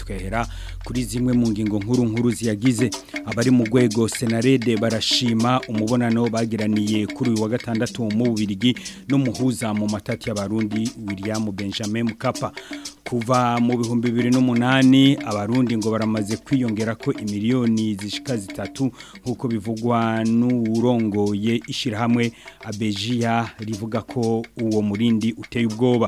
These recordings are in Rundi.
tukahera kuri zimwe mu ngingo nkuru nkuru ziyagize abari mu rwego senarede barashima umubonano bagiraniye kuri uyu wa gatandatu mu bubirigi n'umuhuza mu matati y'abarundi william benjamin mukapa kuva mu bihumbi bibiri n'umunani abarundi ngo baramaze kwiyongera ko imiliyoni zishika zitatu nk'uko bivugwa n’urongoye ishyirahamwe abejiya rivuga ko uwo murindi uteye ubwoba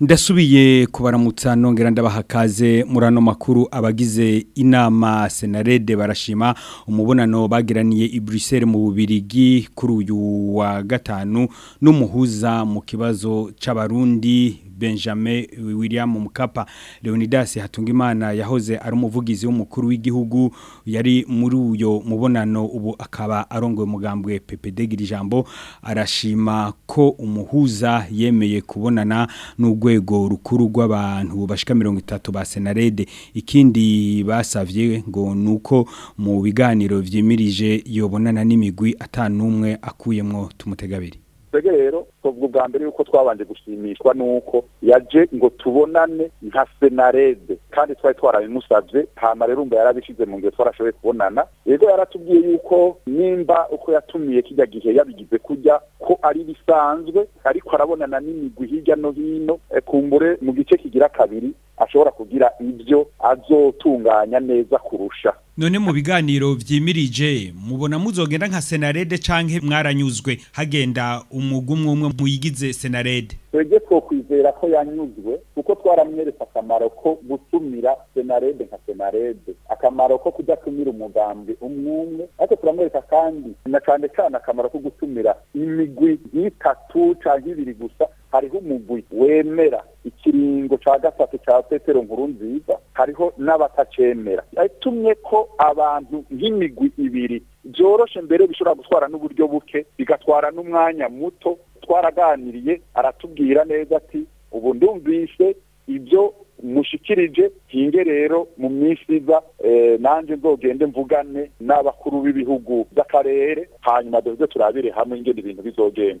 ndasubiye kubaramutsa nongera ndabaha kaze makuru abagize inama senarede barashima umubonano bagiraniye i Bruxelles mu bubirigi kuri uyu wa gatanu n'umuhuza mu kibazo cy'abarundi benjamin william mukapa leonidas hatungimana yahoze ari umuvugizi w'umukuru w'igihugu yari muri uyo mubonano ubu akaba arongoye umugambwe pepedegiri ijambo arashima ko umuhuza yemeye kubonana n'urwego rukuru rw'abantu bashika mirongo itatu ba senarede ikindi basavye ngo nuko mu biganiro vyimirije yobonana n'imigwi atanumwe akuyemwo tumutegabiri rero bwa mbere yuko twabanje gushimishwa nuko yaje ngo tubonane nka senarede kandi twari twarabimusabye hama rero yarabishyize mu ngiro twarashoboye kubonana rero yaratubwiye yuko nimba uko yatumiye kijya gihe yabigize kujya ko ari bisanzwe ariko arabonana n'imigwi hirya no hino eh, kumbure mu gice kigira kabiri ashobora kugira ibyo azotunganya neza kurusha none mu biganiro vyimirije mubona muzogenda nka senarede canke mwaranyuzwe hagenda umugu umwe umwe muyigize senarede twebwe twokwizera ko yanyuzwe twaramweretse akamaro ko gutumira senarede nka senarede akamaro ko kudatumira umugambi umwe umwe ariko turamwereka kandi na cyane cyane akamaro ko gutumira imigwi nk'itatu cyangwa ibiri gusa hariho umugwi wemera ikiringo cya gatatu cya petero nkuru nziza hariho n'abatacemera yatumye ko abantu nk'imigwi ibiri byoroshe mbere bishobora gutwara n'uburyo buke bigatwara n'umwanya muto twaraganiriye aratubwira neza ati ubu ndumvise ibyo mushikirije hinge rero mu minsi iza eh, nanjye nzogende mvugane n'abakuru b'ibihugu by'akarere hanyuma duheze turabire hamwe ingene ibintu bizogenda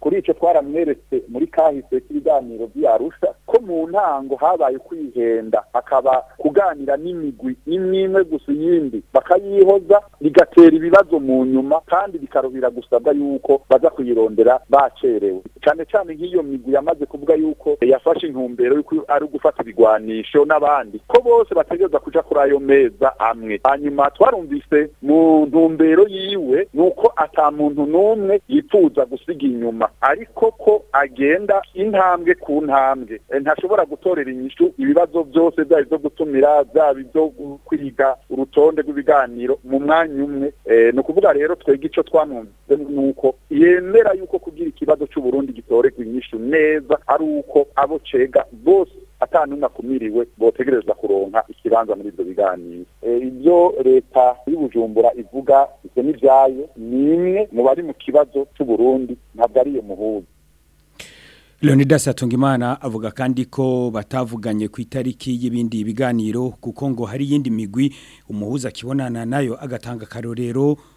kuri icyo twaramweretse muri kahise k'ibiganiro by'arusha ko mu ntango habaye kwihenda hakaba kuganira n'imigwi imwe imwe gusa iyindi bakayihoza bigatera ibibazo mu nyuma kandi bikarubira gusabwa yuko baza kuyirondera bacerewe cyane cyane nk'iyo migwi yamaze kuvuga yuko yafashe intumbero yuko ari ugufata ibigwanisho n'abandi ko bose bategereza kuja kuri ayo meza amwe hanyuma twarumvise mu intumbero yiwe ni uko atamuntu n'umwe yifuza gusiga inyuma ariko ko agenda intambwe ku ntambwe eh, ntashobora gutorera inyishu ibibazo byose byaba ibyo gutumira byaba ibyo kwiga urutonde rw'ibiganiro mu mwanya umwe eh, ni ukuvuga rero twebwe icyo twamwumvise ni uko yemera yuko kugira ikibazo cy'uburundi gitorerwa inyishu neza ari uko abo cega bose n'umwe akumiriwe botegerezwa kuronka ikibanza muri ibyo biganiro eh, ibyo leta y'ubujumbura ivuga ibyo ni ibyayo ni imwe mu bari mu kibazo cy'uburundi ntabwo ari iyo muhuza Leonidas Atungimana avuga kandi ko batavuganye ku itariki y'ibindi biganiro kuko ngo hari yindi migwi umuhuza kibonana nayo agatanga karorero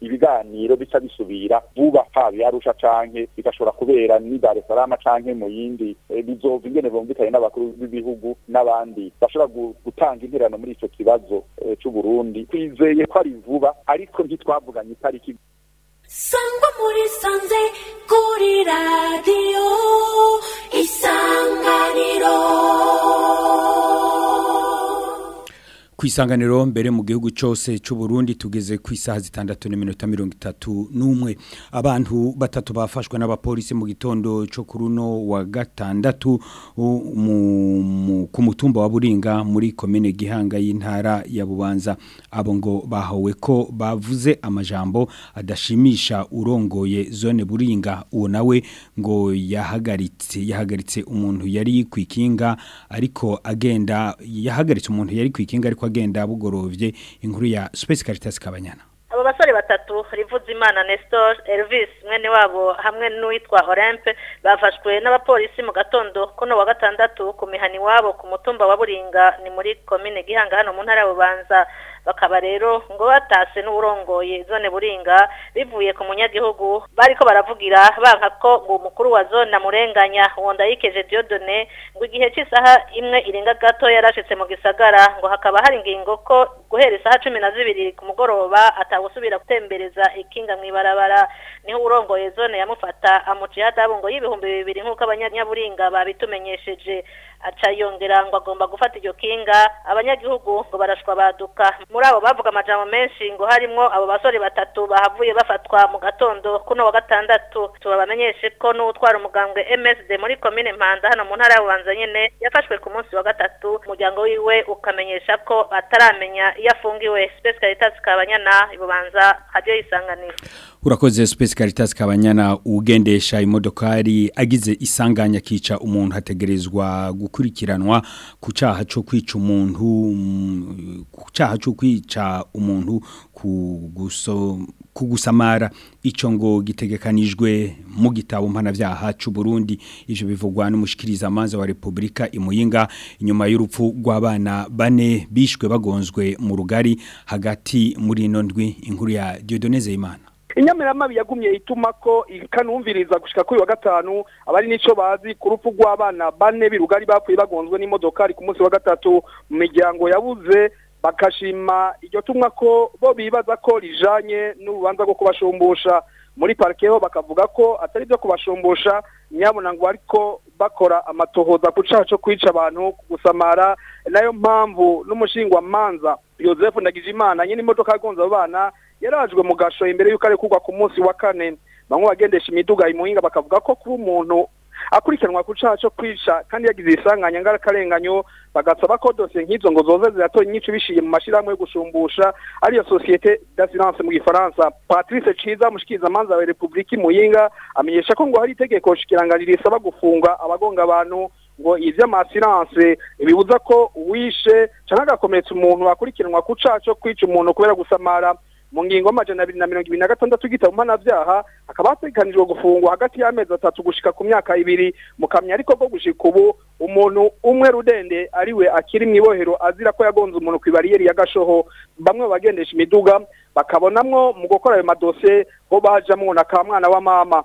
ibiganiro bica bisubira vuba haba iharusha canke bigashobora kubera ni Dar es Salaam canke mu yindi bizova eh, ingene bumvikanye n'abakuru b'ibihugu n'abandi bashobora gutanga interano muri icyo kibazo eh, c'u Burundi twizeye ko ari vuba ariko ntitwavuganye itariki sangwa muri sanze kuri radio isanganiro ku isanganiro mbere mu gihugu cyose cy'u Burundi tugeze ku isaha zitandatu n'iminota mirongo itatu n'umwe abantu batatu bafashwe n'abapolisi mu gitondo cyo ku wa gatandatu ku mutumba wa buringa muri komine gihanga y'intara ya bubanza abo ngo bahawe ko bavuze amajambo adashimisha urongoye zone buringa uwo nawe ngo yahagaritse yahagaritse umuntu yari kwikinga ariko agenda yahagaritse umuntu yari kwikinga ariko bugenda bugorovye inkuru ya Space Caritas Kabanyana abo basore batatu Rivuzimana Nestor Elvis mwene wabo hamwe n'uwitwa Olympe bafashwe n'abapolisi mu gatondo kono wa gatandatu ku mihani iwabo ku mutumba wa Buringa ni muri commune Gihanga hano mu ntara bubanza bakaba rero ngo batase n'urongoye zone buringa bivuye ku munyagihugu bariko baravugira banka ko ngo umukuru wa zone amurenganya yikeje Diodone ngo igihe cy'isaha imwe irenga gato yarashitse mu gisagara ngo hakaba hari ingingo ko guhera isaha cumi na zibiri ku mugoroba atagusubira gutembereza ikinga mw'ibarabara niho urongoye zone yamufata amuciye adabungo y'ibihumbi bibiri nk'uko abanyaburinga babitumenyesheje aca yongera ngo agomba gufata iryo kinga abanyagihugu ngo barashwa baduka muri abo bavuga amajambo menshi ngo harimo abo basore batatu bahavuye bafatwa mu gatondo kuno wa gatandatu tubabamenyeshe ko n'utwara umugambwe MSD muri komine Mpanda hano mu ntara y'Ubanza nyene yafashwe ku munsi wa gatatu umuryango wiwe ukamenyesha ko bataramenya iyo afungiwe Space Caritas Kabanyana ibubanza hajye yisanganira urakoze Space Caritas kabanyana ugendesha imodokari agize isanganya kica umuntu hategerezwa gukurikiranwa ku cyaha cyo kwica umuntu ku cyo kwica umuntu ku guso kugusamara icyo ngo gitegekanijwe mu gitabo mpanabyaha cy'u Burundi ivyo bivugwa n'umushikiriza amanza wa Republika imuyinga inyuma y'urupfu rw'abana bane bishwe bagonzwe mu rugari hagati muri ino inkuru ya Dieudonne Zeimana inyamiramabi yagumye ituma ko ikanumviriza gushika kuri wa gatanu abari nico bazi ku rupfu rw'abana bane birugari bapfuye bagonzwe n'imodoka ari ku munsi wa gatatu mu miryango yabuze bakashima iryo tumwa ko bo bibaza ko rijanye n'urubanza rwo kubashumbusha muri parike ho bakavuga ko atari byo kubashumbusha nyabona ngo ariko bakora amatohoza ku cyaha cyo kwica abantu gusamara nayo mpamvu n'umushingwamanza Joseph Ndagijimana nyine imodoka yagonze abo bana yarajwe mu gashoye imbere y'uko ari kugwa ku munsi wa kane bamwe bagendesha imiduga imuhinga bakavuga ko kuba umuntu akurikiranwa ku cyaha cyo kwica kandi yagize isanganya ng'akarenganyo bagasaba ko dosiye nk'izo ngo zoze ziratora nyinshi bishyiye mu mashyirahamwe yo gushumbusha ariyo sosiyete d'assurance mu gifaransa patrice ciza mushikirizamanza wa repubulika imuhinga amenyesha ko ngo hari itegeko nshikiranganira risaba gufunga abagonga abantu ngo iby'amasiranse bibuza ko wishe cyangwa agakomeretsa umuntu akurikiranwa ku cyaha cyo kwica umuntu kubera gusamara mu ngingo y'amajana abiri na mirongo ibiri na gatandatu gitabo mpanabyaha akaba hateganijwe gufungwa hagati y'amezi atatu gushika ku myaka ibiri mu kamyo ariko bwo gushika ubu umuntu umwe rudende ariwe akiri mu ibohero azira ko yagonze umuntu ku ibariyeri ya gashoho bamwe bagendesha imiduga bakabonamwo mu gukora ayo madosiye ho bajamwo na kamwana wa mama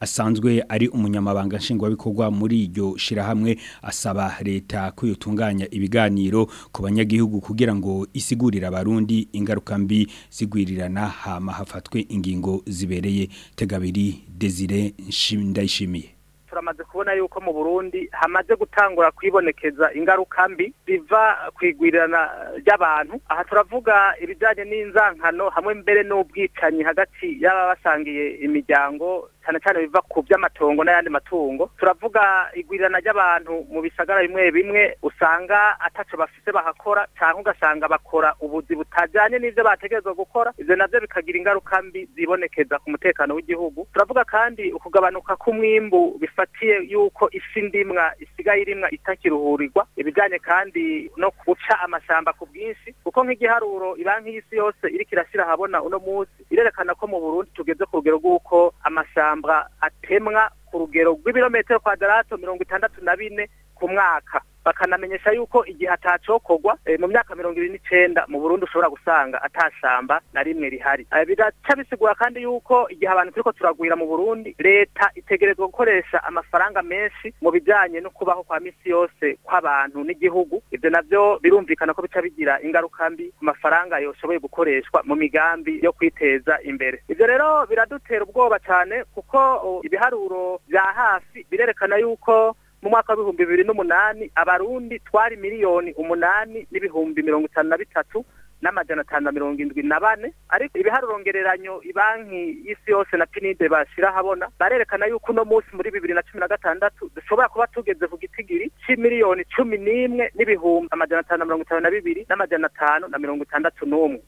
asanzwe ari umunyamabanga nshingwabikorwa muri iryo shirahamwe asaba leta kuyotunganya ibiganiro ku banyagihugu kugira ngo isigurire abarundi ingaruka mbi zigwirirana hama hafatwe ingingo zibereye tegabiri Desire Ndayishimiye turamaze kubona yuko mu burundi hamaze gutangura kwibonekeza ingaruka mbi ziva ku igwirirana ry'abantu aha turavuga ibijyanye n'inzankano hamwe mbere n'ubwicanyi hagati y'ababa basangiye imiryango cyane cyane biva ku by'amatongo n'ayandi matungo turavuga igwirirana ry'abantu mu bisagara bimwe bimwe usanga ataco bafite bahakora cyangwa ugasanga bakora ubuzi butajyanye n'ibyo bategerezwa gukora ibyo nabyo bikagira ingaruka mbi zibonekeza ku mutekano w'igihugu turavuga kandi ukugabanuka k'umwimbu bisa bifatiye yuko isi ndimwa isigaye irimwa itakiruhurirwa ibijyanye kandi no guca amashyamba ku bwinshi kuko nk'igiharuro banki y'isi yose iri irashyira ahabona uno munsi irerekana ko mu burundi tugeze ku rugero rw'uko amashyamba atemwa ku rugero rw'ibirometero kwa darato mirongo itandatu na bine ku mwaka bakanamenyesha yuko igihe atacokorwa eh, mu myaka mirongo ibiri n'icyenda mu burundu ushobora gusanga atashamba na rimwe rihari eh, biraca bisigura kandi yuko igihe abantu turiko turagwira mu Burundi leta itegerezwa gukoresha amafaranga menshi mu bijyanye no kubaho kwa misi yose kw'abantu n'igihugu ibyo navyo birumvikana ko bica bigira ingaruka mbi ku mafaranga yoshoboye gukoreshwa mu migambi yo kwiteza imbere ivyo rero biradutera ubwoba cyane kuko oh, ibiharuro bya hafi birerekana yuko mu mwaka w'ibihumbi bibiri n'umunani abarundi twari miliyoni umunani n'ibihumbi mirongo itanu na bitatu n'amajana atanu na mirongo indwi na bane ariko ibiharurongereranyo banki y'isi yose na pinide bashyira habona barerekana yuko uno munsi muri bibiri na cumi na gatandatu dushobora kuba tugeze ku gitigiri miliyoni cumi n'imwe n'ibihumbi amajana atanu na mirongo itanu na bibiri n'amajana atanu na mirongo itandatu n'umwe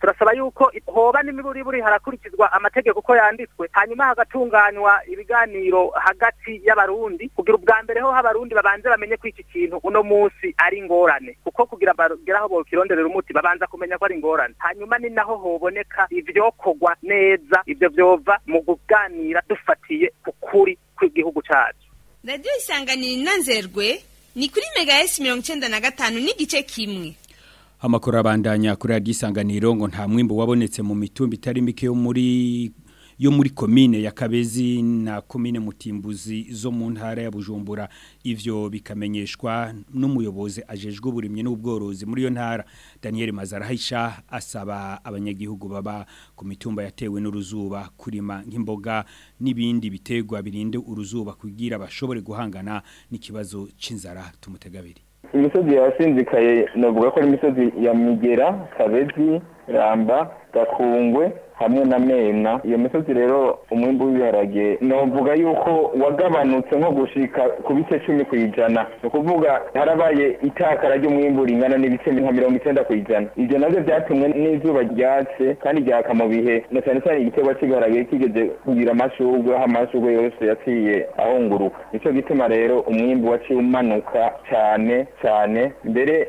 turasaba yuko hoba n'imiburiburi harakurikizwa amategeko uko yanditswe hanyuma hagatunganywa ibiganiro hagati y'abarundi kugira ubwa mbere ho abarundi babanze bamenye ko iki kintu uno munsi ari ingorane kuko kugira bageraho bokironderera umuti babanza kumenya ko ari ingorane hanyuma ni naho hoboneka ivyokorwa neza ibyo byova mu kuganira dufatiye ukuri kuri kw'igihugu cacu radiyo isanganira inanzerwe ni kuri mega esi mirongo icyenda na gatanu n'igice kimwe amakuru abandanya kuri radiyo isanganiro ngo nta mwimbo wabonetse mu mitumba itari mike yo muri yo muri komine ya kabezi na komine mutimbuzi zo mu ntara ya bujumbura ivyo bikamenyeshwa n'umuyobozi ajejwe uburimye n'ubworozi muri yo ntara daniel mazarahisha asaba abanyagihugu baba ku mitumba yatewe n'uruzuba kurima nk'imboga n'ibindi biterwa birinde uruzuba kugira bashobore guhangana n'ikibazo c'inzara tumutegabiri imisozi yasinzikaye navuga ko ari imisozi ya migera kabezi ramba gakungwe hamwe na mena iyo misozi rero umwimbu w'ibiharage novuga yuko wagabanutse nko gushika ku bice cumi ku ijana ni ukuvuga harabaye itakara ry'umwimbu ringana n'ibice nka mirongo icyenda ku ijana ibyo nabyo byatumwe n'izuba ryatse kandi ryaka mu bihe na cyane cyane igiterwa cy'ibiharage kigeze kugira amashurwe aho amashurwe yose yaciye ahunguruka nicyo gituma rero umwimbu waciye umanuka cyane cyane mbere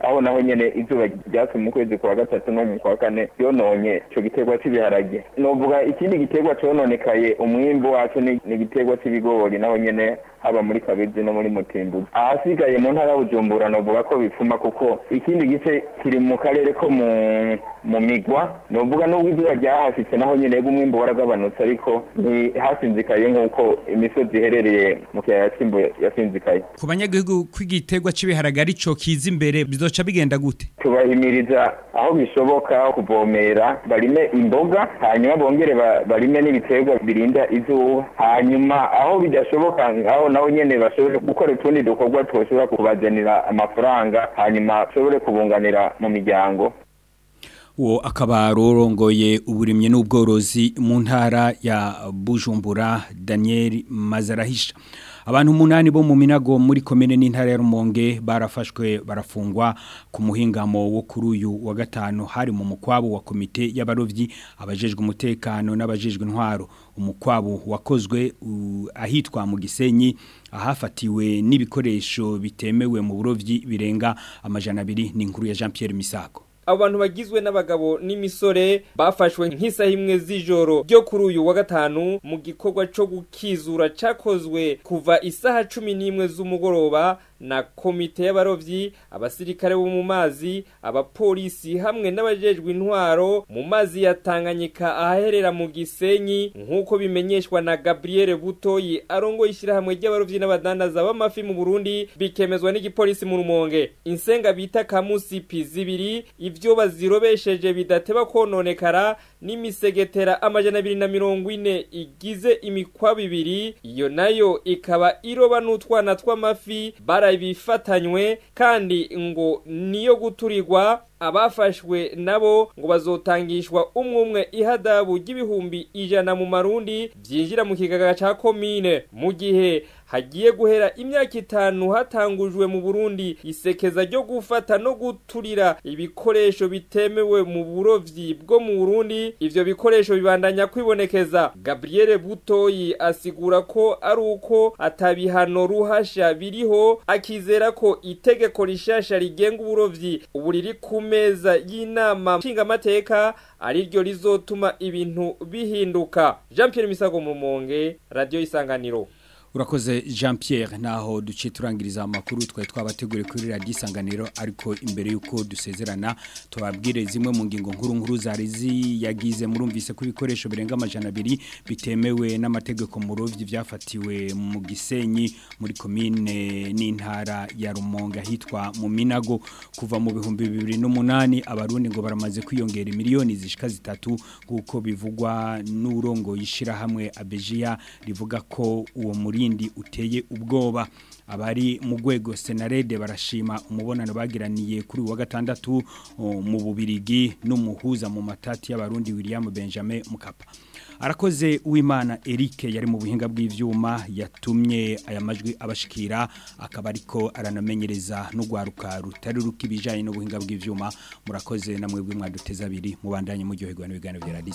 aho naho nyine izuba ryatse mu kwezi kwa gatatu no mu kwa kane yononye icyo giterwa cy'ibiharage novuga ikindi giterwa cyononekaye umwimbu wacu ni igiterwa cy'ibigori naho nyine haba muri kabezi no muri mutimbuzi ahasigaye mu ntara bujumbura navuga ko bipfuma kuko ikindi gice kiri mu karere ko mu mu migwa navuga nubwo izuba ryahasitse naho nyine umwimbo waragabanutse ariko ntihasinzikaye nk'uko imisozi iherereye mu kiyaya cy'imbuye yasinzikaye ku banyagihugu kw'igiterwa cy'ibiharage ari cyo kiza imbere bizoca bigenda gute tubahimiriza aho bishoboka kuvomera barime imboga hanyuma bongere barime n'ibiterwa birinda izuba hanyuma aho bidashoboka ngaho naho nyine bashobora gukora utundi dukorwa bikorwa tubashobora kubagenera amafaranga hanyuma bashobore kubunganira mu miryango uwo akaba rorongoye uburimye n'ubworozi mu ntara ya bujumbura daniel mazarahisha abantu umunani bo mu minago muri komine n'intara ya rumonge barafashwe barafungwa ku muhingamo wo kuri uyu wa gatanu hari mu mukwabo wa komite y'abarobyi abajejwe umutekano n'abajejwe intwaro umukwabo wakozwe ahitwa mu gisenyi ahafatiwe n'ibikoresho bitemewe mu burobyi birenga amajana abiri ni inkuru ya jean Pierre Misago abo bagizwe n'abagabo n'imisore bafashwe nk'isaha imwe z'ijoro ryo kuri uyu wa gatanu mu gikorwa cyo gukizura cyakozwe kuva isaha cumi n'imwe z'umugoroba na komite y'abarobyi abasirikare bo mu mazi abapolisi hamwe n'abajejwe intwaro mu mazi ya Tanganyika ahaherera mu Gisenyi nk'uko bimenyeshwa na Gabriel Butoyi arongo ishyirahamwe ry'abarobyi n'abadandaza b'amafi mu Burundi bikemezwa n'igipolisi mu Rumonge insenga bita kamusi pizibiri ivyo bazirobesheje bidateba kononekara n'imisegetera amajana abiri na mirongo ine igize imikwabu ibiri iyo nayo ikaba iroba n'utwana tw'amafi barabifatanywe kandi ngo niyo guturigwa abafashwe nabo ngo bazotangishwa umwe umwe ihadabu ry'ibihumbi ijana mu marundi byinjira mu kigaga ca komine mu gihe hagiye guhera imyaka itanu hatangujwe mu Burundi isekeza ryo gufata no guturira ibikoresho bitemewe mu burovyi bwo mu Burundi ivyo bikoresho bibandanya kwibonekeza Gabriel Butoyi asigura ko ari uko atabihano ruhasha biriho akizera ko itegeko rishasha rigenga uburovyi uburiri kumi meza y'inama nshingamateka ariryo rizotuma ibintu bihinduka jean Pierre Misago mu radio isanganiro urakoze jean Pierre naho duce turangiriza amakuru twari twabategure kuri radiyo isanganiro ariko imbere y'uko dusezerana tubabwire zimwe mu ngingo nkuru nkuru za zari yagize murumvise ko ibikoresho birenga amajana abiri bitemewe n'amategeko murobyi byafatiwe mu gisenyi muri komine n'intara ya rumonga hitwa mu minago kuva mu bihumbi bibiri n'umunani abarundi ngo baramaze kwiyongera miliyoni zishika zitatu nk'uko bivugwa n'urongo y'ishyirahamwe abejiya rivuga ko uwo muri yindi uteye ubwoba abari mu rwego senarede barashima umubonano bagiraniye kuri wa gatandatu mu bubirigi n'umuhuza mu matati y'abarundi william benjamin mukapa arakoze uwimana eric yari mu buhinga bw'ibyuma yatumye aya majwi abashikira akaba ariko aranamenyereza n'urwaruka rutari ruka ibijyanye n'ubuhinga bw'ibyuma murakoze na mwebwe abiri mubandanye muryoherwa n'ibiganiro bya radiyo